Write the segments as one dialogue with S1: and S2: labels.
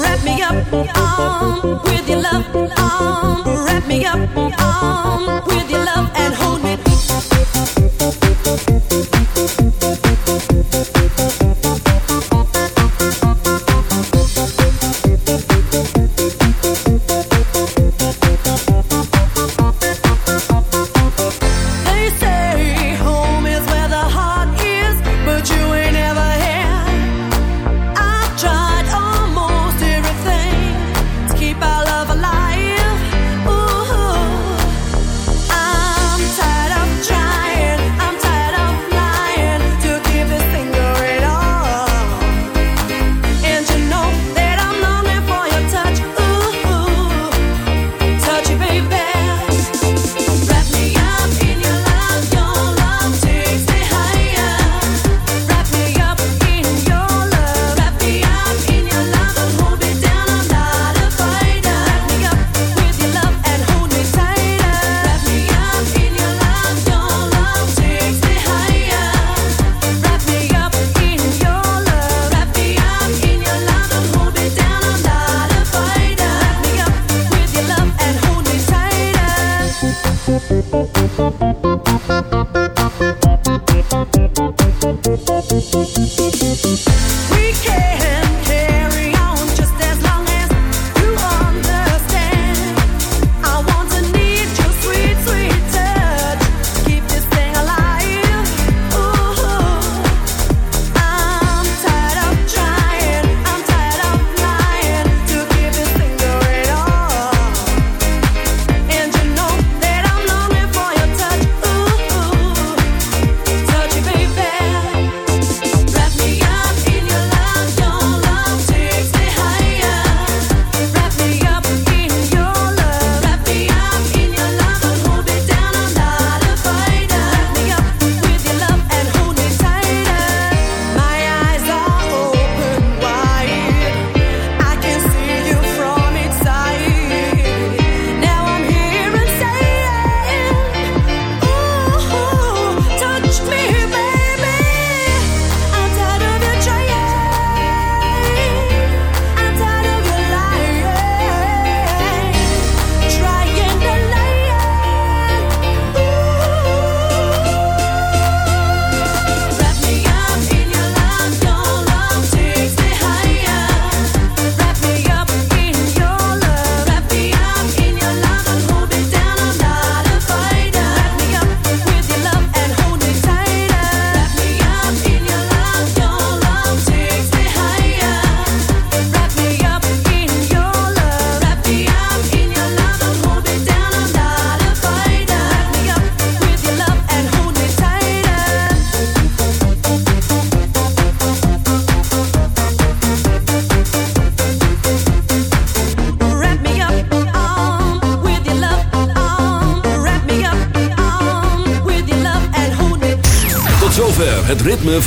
S1: Wrap me up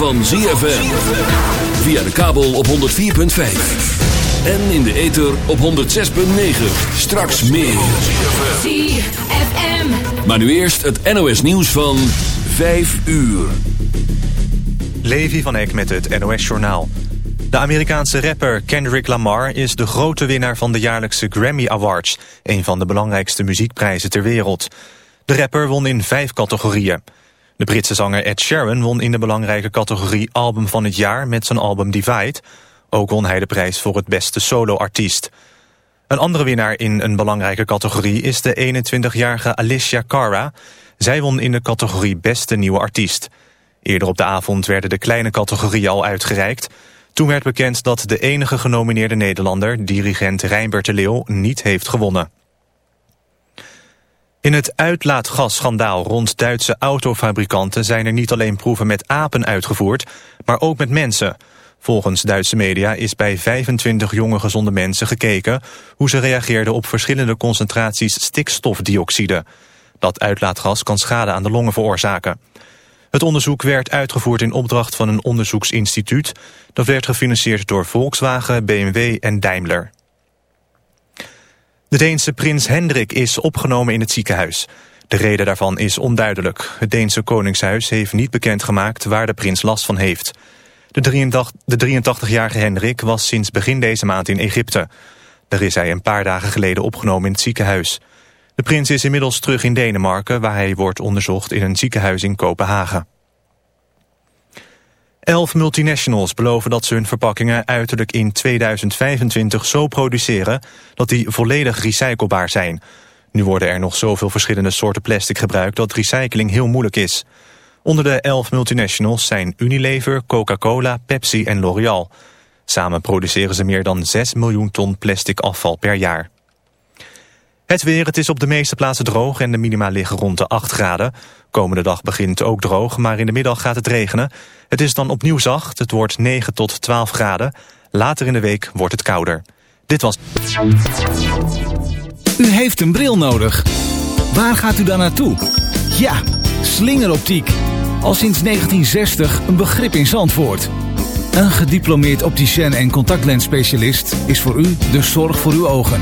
S2: van ZFM. Via de kabel op 104.5. En in de ether op 106.9. Straks meer.
S1: ZFM.
S2: Maar nu eerst het NOS nieuws van 5 uur.
S3: Levi van Eck met het NOS-journaal. De Amerikaanse rapper Kendrick Lamar is de grote winnaar van de jaarlijkse Grammy Awards... een van de belangrijkste muziekprijzen ter wereld. De rapper won in vijf categorieën. De Britse zanger Ed Sheeran won in de belangrijke categorie Album van het Jaar met zijn album Divide. Ook won hij de prijs voor het beste solo-artiest. Een andere winnaar in een belangrijke categorie is de 21-jarige Alicia Cara. Zij won in de categorie Beste Nieuwe Artiest. Eerder op de avond werden de kleine categorieën al uitgereikt. Toen werd bekend dat de enige genomineerde Nederlander, dirigent Rijnbert de Leeuw, niet heeft gewonnen. In het uitlaatgasschandaal rond Duitse autofabrikanten zijn er niet alleen proeven met apen uitgevoerd, maar ook met mensen. Volgens Duitse media is bij 25 jonge gezonde mensen gekeken hoe ze reageerden op verschillende concentraties stikstofdioxide. Dat uitlaatgas kan schade aan de longen veroorzaken. Het onderzoek werd uitgevoerd in opdracht van een onderzoeksinstituut. Dat werd gefinancierd door Volkswagen, BMW en Daimler. De Deense prins Hendrik is opgenomen in het ziekenhuis. De reden daarvan is onduidelijk. Het Deense Koningshuis heeft niet bekendgemaakt waar de prins last van heeft. De 83-jarige Hendrik was sinds begin deze maand in Egypte. Daar is hij een paar dagen geleden opgenomen in het ziekenhuis. De prins is inmiddels terug in Denemarken... waar hij wordt onderzocht in een ziekenhuis in Kopenhagen. Elf multinationals beloven dat ze hun verpakkingen uiterlijk in 2025 zo produceren dat die volledig recyclebaar zijn. Nu worden er nog zoveel verschillende soorten plastic gebruikt dat recycling heel moeilijk is. Onder de elf multinationals zijn Unilever, Coca-Cola, Pepsi en L'Oreal. Samen produceren ze meer dan 6 miljoen ton plastic afval per jaar. Het weer, het is op de meeste plaatsen droog en de minima liggen rond de 8 graden. Komende dag begint ook droog, maar in de middag gaat het regenen. Het is dan opnieuw zacht, het wordt 9 tot 12 graden. Later in de week wordt het kouder. Dit was...
S4: U heeft een bril nodig. Waar gaat u dan naartoe? Ja, slingeroptiek. Al sinds 1960 een begrip in Zandvoort. Een gediplomeerd opticien en contactlensspecialist is voor u de zorg voor uw ogen.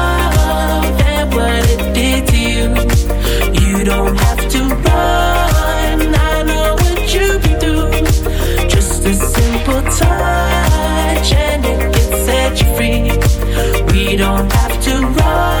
S5: have to run.